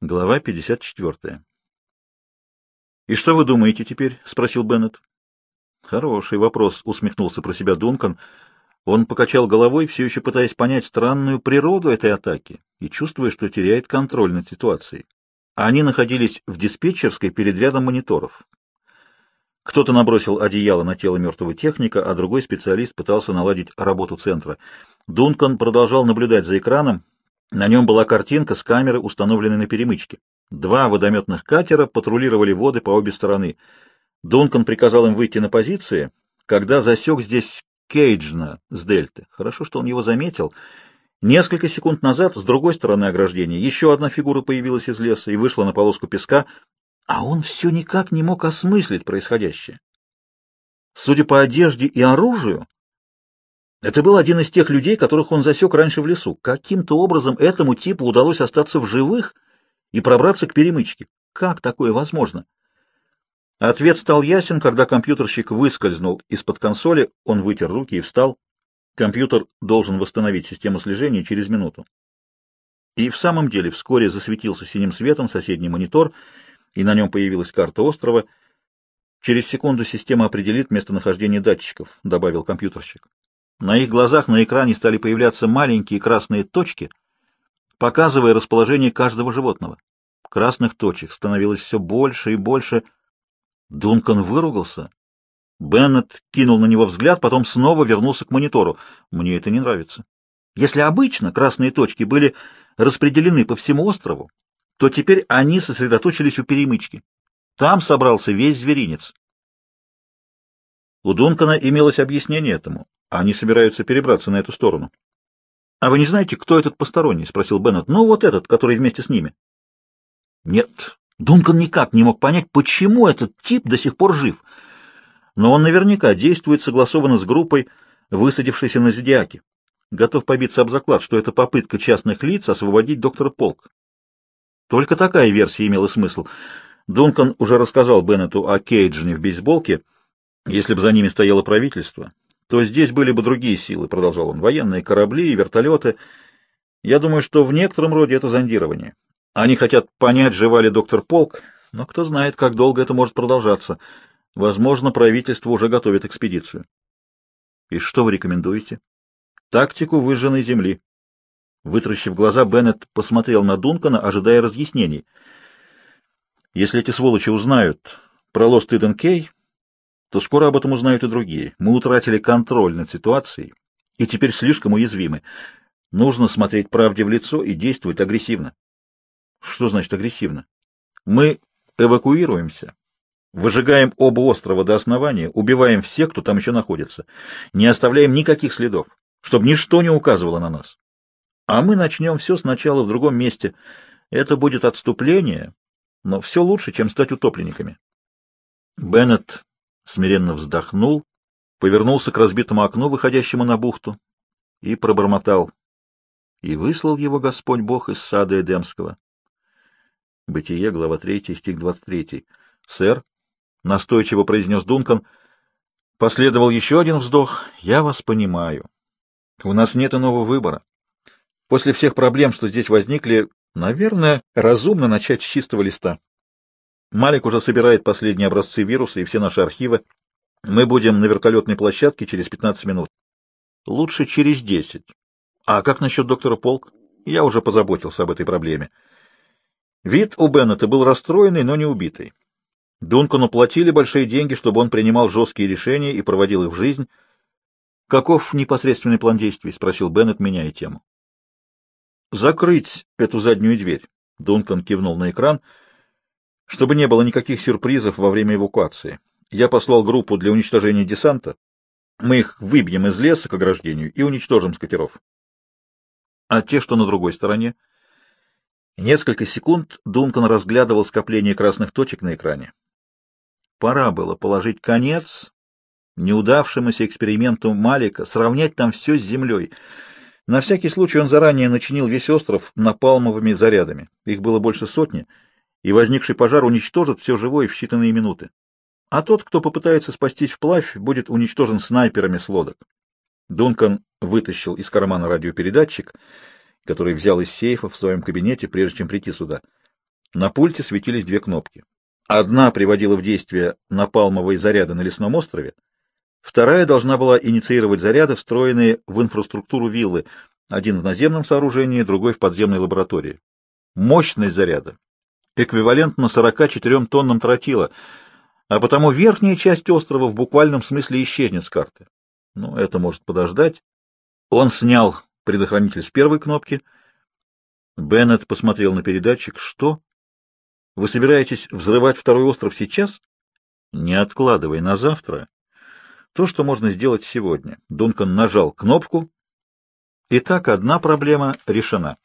Глава 54. «И что вы думаете теперь?» — спросил Беннет. «Хороший вопрос», — усмехнулся про себя Дункан. Он покачал головой, все еще пытаясь понять странную природу этой атаки и чувствуя, что теряет контроль над ситуацией. Они находились в диспетчерской перед рядом мониторов. Кто-то набросил одеяло на тело мертвого техника, а другой специалист пытался наладить работу центра. Дункан продолжал наблюдать за экраном, на нем была картинка с камеры, установленной на перемычке. Два водометных катера патрулировали воды по обе стороны. Дункан приказал им выйти на позиции, когда засек здесь Кейджна с дельты. Хорошо, что он его заметил. Несколько секунд назад с другой стороны ограждения еще одна фигура появилась из леса и вышла на полоску песка, а он все никак не мог осмыслить происходящее. Судя по одежде и оружию, это был один из тех людей, которых он засек раньше в лесу. Каким-то образом этому типу удалось остаться в живых и пробраться к перемычке. Как такое возможно? Ответ стал ясен, когда компьютерщик выскользнул из-под консоли, он вытер руки и встал. Компьютер должен восстановить систему слежения через минуту. И в самом деле вскоре засветился синим светом соседний монитор, и на нем появилась карта острова. Через секунду система определит местонахождение датчиков, добавил компьютерщик. На их глазах на экране стали появляться маленькие красные точки, показывая расположение каждого животного. Красных точек становилось все больше и больше. Дункан выругался. Беннет кинул на него взгляд, потом снова вернулся к монитору. Мне это не нравится. Если обычно красные точки были распределены по всему острову, то теперь они сосредоточились у перемычки. Там собрался весь зверинец. У Дункана имелось объяснение этому. Они собираются перебраться на эту сторону. — А вы не знаете, кто этот посторонний? — спросил Беннет. — Ну, вот этот, который вместе с ними. — Нет. Дункан никак не мог понять, почему этот тип до сих пор жив. Но он наверняка действует согласованно с группой, высадившейся на Зодиаке. Готов побиться об заклад, что это попытка частных лиц освободить доктора Полк. Только такая версия имела смысл. Дункан уже рассказал Беннету о Кейджине в бейсболке, если бы за ними стояло правительство то здесь были бы другие силы, — продолжал он, — военные корабли и вертолеты. Я думаю, что в некотором роде это зондирование. Они хотят понять, жива ли доктор Полк, но кто знает, как долго это может продолжаться. Возможно, правительство уже готовит экспедицию. И что вы рекомендуете? Тактику выжженной земли. Вытращив глаза, Беннет посмотрел на Дункана, ожидая разъяснений. Если эти сволочи узнают про Лост Иден Кей, то скоро об этом узнают и другие. Мы утратили контроль над ситуацией и теперь слишком уязвимы. Нужно смотреть правде в лицо и действовать агрессивно. Что значит агрессивно? Мы эвакуируемся, выжигаем оба острова до основания, убиваем всех, кто там еще находится, не оставляем никаких следов, чтобы ничто не указывало на нас. А мы начнем все сначала в другом месте. Это будет отступление, но все лучше, чем стать утопленниками. Беннет смиренно вздохнул, повернулся к разбитому окну, выходящему на бухту, и пробормотал. И выслал его Господь Бог из сада Эдемского. Бытие, глава 3, стих 23. «Сэр», — настойчиво произнес Дункан, — последовал еще один вздох. «Я вас понимаю. У нас нет иного выбора. После всех проблем, что здесь возникли, наверное, разумно начать с чистого листа. Малик уже собирает последние образцы вируса и все наши архивы. Мы будем на вертолетной площадке через 15 минут. Лучше через 10. А как насчет доктора Полк? Я уже позаботился об этой проблеме. Вид у Беннета был расстроенный, но не убитый. Дункану платили большие деньги, чтобы он принимал жесткие решения и проводил их в жизнь. «Каков непосредственный план действий?» — спросил Беннет, меняя тему. «Закрыть эту заднюю дверь», — Дункан кивнул на экран — чтобы не было никаких сюрпризов во время эвакуации. Я послал группу для уничтожения десанта. Мы их выбьем из леса к ограждению и уничтожим с катеров. А те, что на другой стороне? Несколько секунд Дункан разглядывал скопление красных точек на экране. Пора было положить конец неудавшемуся эксперименту Малика, сравнять там все с землей. На всякий случай он заранее начинил весь остров напалмовыми зарядами. Их было больше сотни — и возникший пожар уничтожит все живое в считанные минуты. А тот, кто попытается спастись вплавь, будет уничтожен снайперами с лодок. Дункан вытащил из кармана радиопередатчик, который взял из сейфа в своем кабинете, прежде чем прийти сюда. На пульте светились две кнопки. Одна приводила в действие напалмовые заряды на лесном острове, вторая должна была инициировать заряды, встроенные в инфраструктуру виллы, один в наземном сооружении, другой в подземной лаборатории. Мощность заряда эквивалентна 44 тоннам тротила, а потому верхняя часть острова в буквальном смысле исчезнет с карты. Но это может подождать. Он снял предохранитель с первой кнопки. Беннет посмотрел на передатчик. Что? Вы собираетесь взрывать второй остров сейчас? Не откладывай на завтра. То, что можно сделать сегодня. Дункан нажал кнопку. Итак, одна проблема решена.